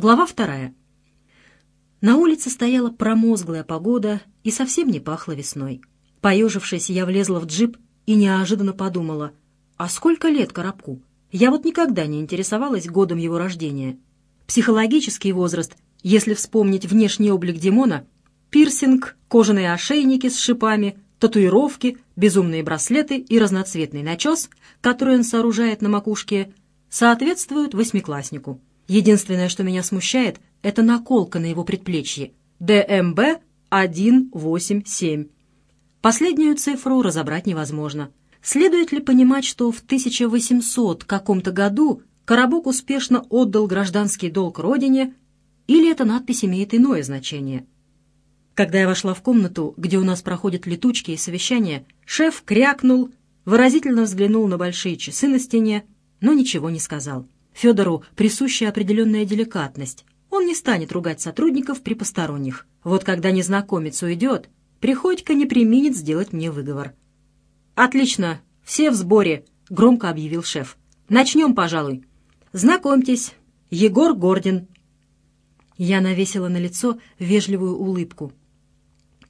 Глава вторая. На улице стояла промозглая погода и совсем не пахло весной. Поежившись, я влезла в джип и неожиданно подумала, а сколько лет Коробку? Я вот никогда не интересовалась годом его рождения. Психологический возраст, если вспомнить внешний облик Димона, пирсинг, кожаные ошейники с шипами, татуировки, безумные браслеты и разноцветный начес, который он сооружает на макушке, соответствуют восьмикласснику. Единственное, что меня смущает, это наколка на его предплечье. ДМБ 187. Последнюю цифру разобрать невозможно. Следует ли понимать, что в 1800 каком-то году Коробок успешно отдал гражданский долг родине, или эта надпись имеет иное значение? Когда я вошла в комнату, где у нас проходят летучки и совещания, шеф крякнул, выразительно взглянул на большие часы на стене, но ничего не сказал. Федору присуща определенная деликатность. Он не станет ругать сотрудников при посторонних. Вот когда незнакомец уйдет, Приходько не применит сделать мне выговор. «Отлично, все в сборе», — громко объявил шеф. «Начнем, пожалуй. Знакомьтесь, Егор Гордин». Я навесила на лицо вежливую улыбку.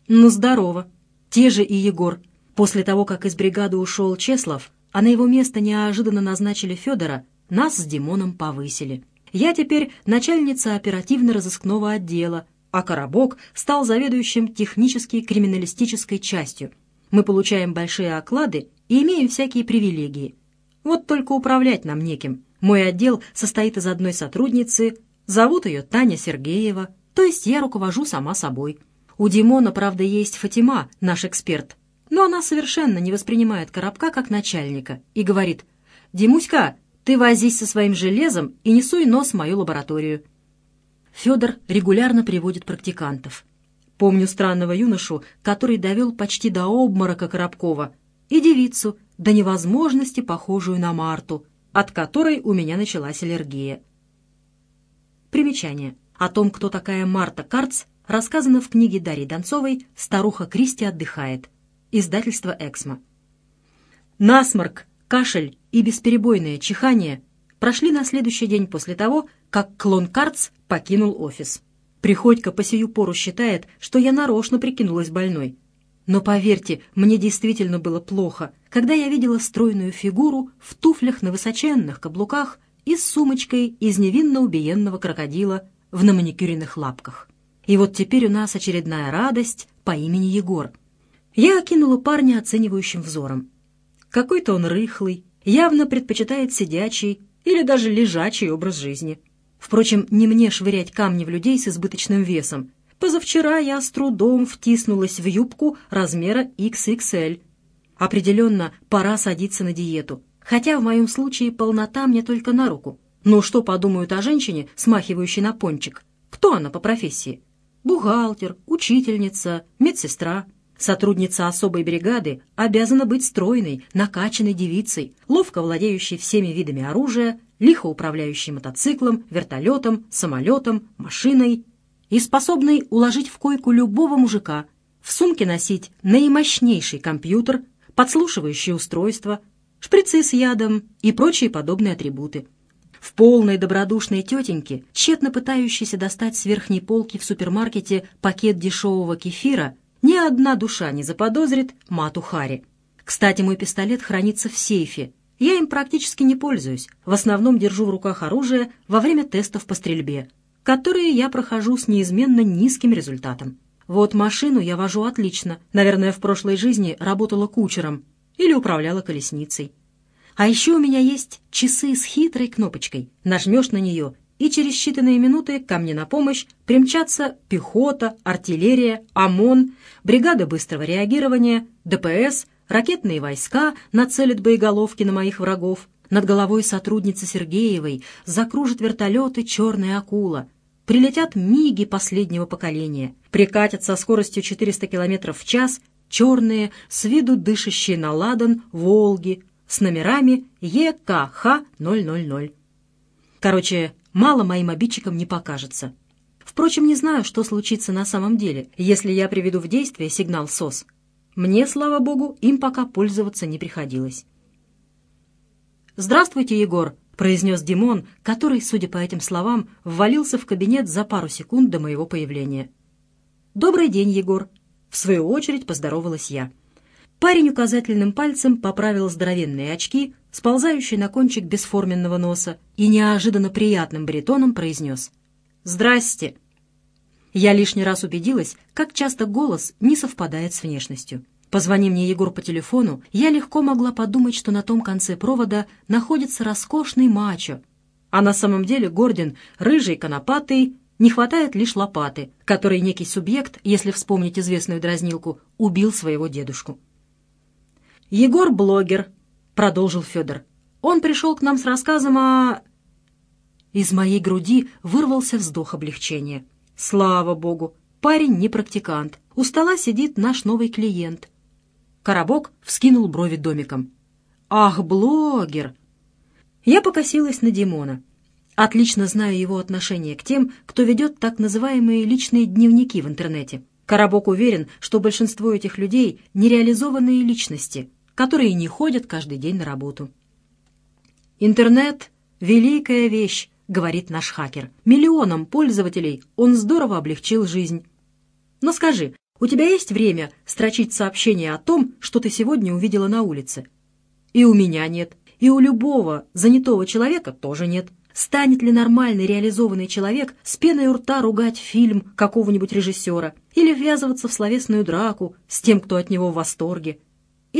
«Ну, здорово. Те же и Егор. После того, как из бригады ушел Чеслов, а на его место неожиданно назначили Федора, нас с Димоном повысили. Я теперь начальница оперативно-розыскного отдела, а Коробок стал заведующим технической криминалистической частью. Мы получаем большие оклады и имеем всякие привилегии. Вот только управлять нам неким. Мой отдел состоит из одной сотрудницы, зовут ее Таня Сергеева, то есть я руковожу сама собой. У Димона, правда, есть Фатима, наш эксперт, но она совершенно не воспринимает Коробка как начальника и говорит «Димуська, ты возись со своим железом и не суй нос в мою лабораторию». Федор регулярно приводит практикантов. Помню странного юношу, который довел почти до обморока Коробкова, и девицу, до невозможности похожую на Марту, от которой у меня началась аллергия. Примечание. О том, кто такая Марта Карц, рассказано в книге Дарьи Донцовой «Старуха Кристи отдыхает». Издательство «Эксмо». Насморк, кашель и бесперебойное чихание прошли на следующий день после того, как клон Карц покинул офис. Приходько по сию пору считает, что я нарочно прикинулась больной. Но поверьте, мне действительно было плохо, когда я видела стройную фигуру в туфлях на высоченных каблуках и с сумочкой из невинно убиенного крокодила в наманикюренных лапках. И вот теперь у нас очередная радость по имени Егор. Я окинула парня оценивающим взором. Какой-то он рыхлый, явно предпочитает сидячий или даже лежачий образ жизни. Впрочем, не мне швырять камни в людей с избыточным весом. Позавчера я с трудом втиснулась в юбку размера XXL. Определенно, пора садиться на диету. Хотя в моем случае полнота мне только на руку. Но что подумают о женщине, смахивающей на пончик? Кто она по профессии? Бухгалтер, учительница, медсестра. Сотрудница особой бригады обязана быть стройной, накачанной девицей, ловко владеющей всеми видами оружия, лихо управляющей мотоциклом, вертолетом, самолетом, машиной и способной уложить в койку любого мужика, в сумке носить наимощнейший компьютер, подслушивающее устройство, шприцы с ядом и прочие подобные атрибуты. В полной добродушной тетеньке, тщетно пытающейся достать с верхней полки в супермаркете пакет дешевого кефира, ни одна душа не заподозрит мату Хари. Кстати, мой пистолет хранится в сейфе. Я им практически не пользуюсь. В основном держу в руках оружие во время тестов по стрельбе, которые я прохожу с неизменно низким результатом. Вот машину я вожу отлично. Наверное, в прошлой жизни работала кучером или управляла колесницей. А еще у меня есть часы с хитрой кнопочкой. Нажмешь на нее, и через считанные минуты ко мне на помощь примчатся пехота, артиллерия, ОМОН, бригада быстрого реагирования, ДПС, ракетные войска нацелят боеголовки на моих врагов. Над головой сотрудницы Сергеевой закружат вертолеты «Черная акула». Прилетят миги последнего поколения. Прикатят со скоростью 400 км в час черные, с виду дышащие на ладан, «Волги» с номерами ЕКХ-000. Короче, мало моим обидчикам не покажется. Впрочем, не знаю, что случится на самом деле, если я приведу в действие сигнал СОС. Мне, слава богу, им пока пользоваться не приходилось. «Здравствуйте, Егор», произнес Димон, который, судя по этим словам, ввалился в кабинет за пару секунд до моего появления. «Добрый день, Егор!» В свою очередь поздоровалась я. Парень указательным пальцем поправил здоровенные очки, сползающие на кончик бесформенного носа, и неожиданно приятным баритоном произнес «Здрасте!». Я лишний раз убедилась, как часто голос не совпадает с внешностью. Позвони мне Егор по телефону, я легко могла подумать, что на том конце провода находится роскошный мачо. А на самом деле Гордин рыжий, конопатый, не хватает лишь лопаты, которой некий субъект, если вспомнить известную дразнилку, убил своего дедушку. «Егор — блогер», — продолжил Федор. «Он пришел к нам с рассказом о...» Из моей груди вырвался вздох облегчения. «Слава богу! Парень не практикант. У стола сидит наш новый клиент. Коробок вскинул брови домиком. «Ах, блогер!» Я покосилась на Димона. Отлично знаю его отношение к тем, кто ведет так называемые личные дневники в интернете. Коробок уверен, что большинство этих людей — нереализованные личности, которые не ходят каждый день на работу. «Интернет — великая вещь», — говорит наш хакер. «Миллионам пользователей он здорово облегчил жизнь». Но скажи, у тебя есть время строчить сообщение о том, что ты сегодня увидела на улице? И у меня нет. И у любого занятого человека тоже нет. Станет ли нормальный реализованный человек с пеной у рта ругать фильм какого-нибудь режиссера или ввязываться в словесную драку с тем, кто от него в восторге?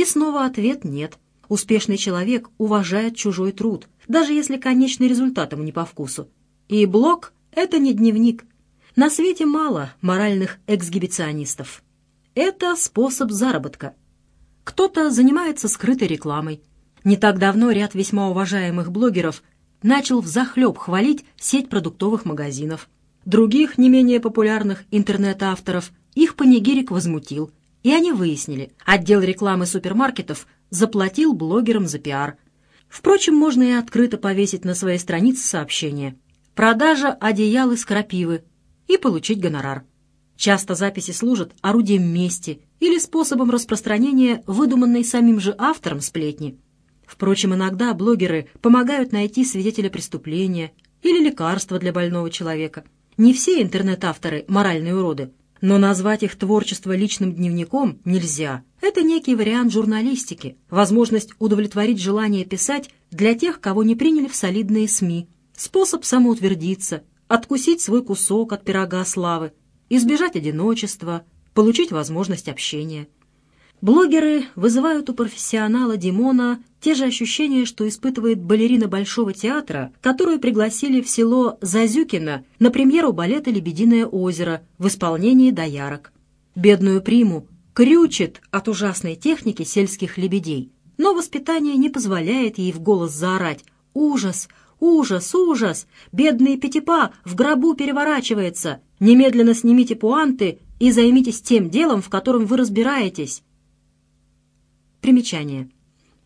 И снова ответ «нет». Успешный человек уважает чужой труд, даже если конечный результат ему не по вкусу. И блог — это не дневник, на свете мало моральных эксгибиционистов. Это способ заработка. Кто-то занимается скрытой рекламой. Не так давно ряд весьма уважаемых блогеров начал взахлеб хвалить сеть продуктовых магазинов. Других, не менее популярных интернет-авторов, их панигирик возмутил, и они выяснили, отдел рекламы супермаркетов заплатил блогерам за пиар. Впрочем, можно и открыто повесить на своей странице сообщение. Продажа одеял из крапивы и получить гонорар. Часто записи служат орудием мести или способом распространения выдуманной самим же автором сплетни. Впрочем, иногда блогеры помогают найти свидетеля преступления или лекарства для больного человека. Не все интернет-авторы – моральные уроды, но назвать их творчество личным дневником нельзя. Это некий вариант журналистики, возможность удовлетворить желание писать для тех, кого не приняли в солидные СМИ, способ самоутвердиться откусить свой кусок от пирога славы, избежать одиночества, получить возможность общения. Блогеры вызывают у профессионала Димона те же ощущения, что испытывает балерина Большого театра, которую пригласили в село Зазюкино на премьеру балета «Лебединое озеро» в исполнении доярок. Бедную приму крючит от ужасной техники сельских лебедей, но воспитание не позволяет ей в голос заорать «Ужас! «Ужас, ужас! Бедный Пятипа в гробу переворачивается! Немедленно снимите пуанты и займитесь тем делом, в котором вы разбираетесь!» Примечание.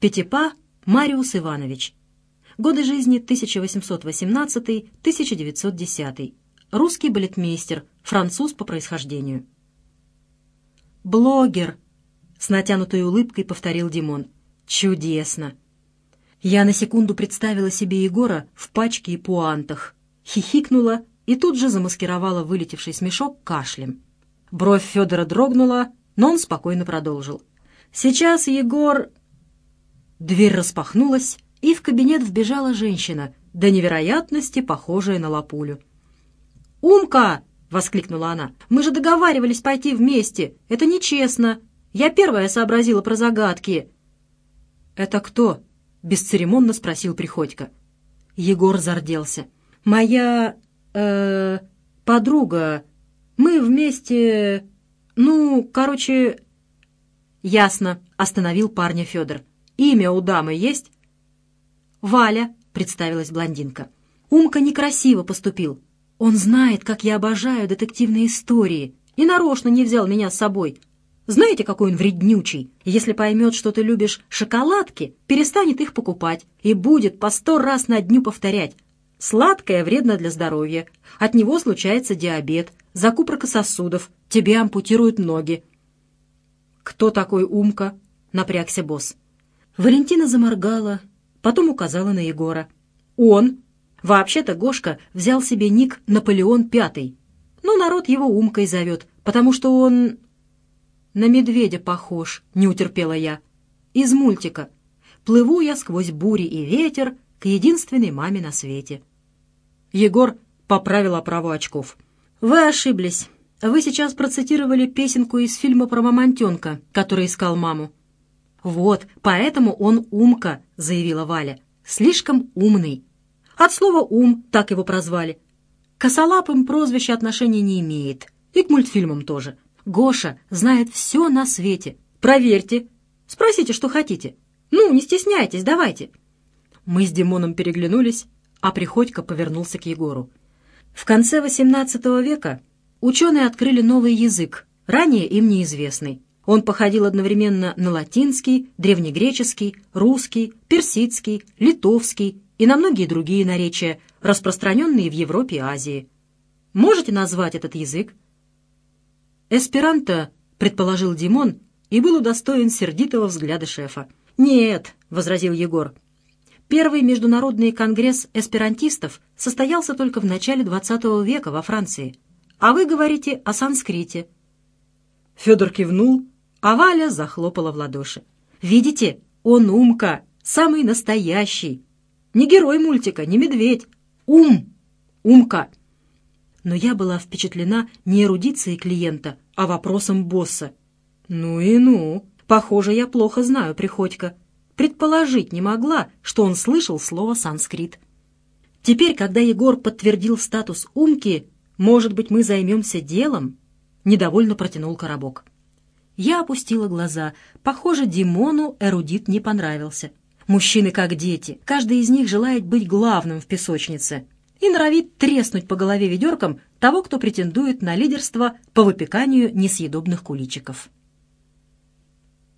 Пятипа Мариус Иванович. Годы жизни 1818-1910. Русский балетмейстер, француз по происхождению. «Блогер!» — с натянутой улыбкой повторил Димон. «Чудесно!» Я на секунду представила себе Егора в пачке и пуантах, хихикнула и тут же замаскировала вылетевший смешок кашлем. Бровь Федора дрогнула, но он спокойно продолжил. «Сейчас Егор...» Дверь распахнулась, и в кабинет вбежала женщина, до невероятности похожая на лапулю. «Умка!» — воскликнула она. «Мы же договаривались пойти вместе. Это нечестно. Я первая сообразила про загадки». «Это кто?» бесцеремонно спросил Приходько. Егор зарделся. «Моя... э подруга. Мы вместе... Ну, короче...» «Ясно», — остановил парня Федор. «Имя у дамы есть?» «Валя», — представилась блондинка. «Умка некрасиво поступил. Он знает, как я обожаю детективные истории, и нарочно не взял меня с собой, знаете, какой он вреднючий? Если поймет, что ты любишь шоколадки, перестанет их покупать и будет по сто раз на дню повторять. Сладкое вредно для здоровья. От него случается диабет, закупорка сосудов, тебе ампутируют ноги. «Кто такой Умка?» — напрягся босс. Валентина заморгала, потом указала на Егора. Он. Вообще-то Гошка взял себе ник Наполеон Пятый. Но народ его Умкой зовет, потому что он... На медведя похож, не утерпела я. Из мультика. Плыву я сквозь бури и ветер к единственной маме на свете. Егор поправил оправу очков. «Вы ошиблись. Вы сейчас процитировали песенку из фильма про мамонтенка, который искал маму». «Вот, поэтому он умка», — заявила Валя. «Слишком умный. От слова «ум» так его прозвали. Косолапым прозвище отношения не имеет. И к мультфильмам тоже. Гоша знает все на свете. Проверьте. Спросите, что хотите. Ну, не стесняйтесь, давайте». Мы с Димоном переглянулись, а Приходько повернулся к Егору. В конце XVIII века ученые открыли новый язык, ранее им неизвестный. Он походил одновременно на латинский, древнегреческий, русский, персидский, литовский и на многие другие наречия, распространенные в Европе и Азии. Можете назвать этот язык? «Эсперанто», — предположил Димон, и был удостоен сердитого взгляда шефа. «Нет», — возразил Егор, Первый международный конгресс эсперантистов состоялся только в начале XX века во Франции. А вы говорите о санскрите. Федор кивнул, а Валя захлопала в ладоши. «Видите, он умка, самый настоящий. Не герой мультика, не медведь. Ум! Умка!» Но я была впечатлена не эрудицией клиента, а вопросом босса. «Ну и ну! Похоже, я плохо знаю Приходько предположить не могла, что он слышал слово «санскрит». Теперь, когда Егор подтвердил статус умки, может быть, мы займемся делом? Недовольно протянул коробок. Я опустила глаза. Похоже, Димону эрудит не понравился. Мужчины как дети. Каждый из них желает быть главным в песочнице и норовит треснуть по голове ведерком того, кто претендует на лидерство по выпеканию несъедобных куличиков.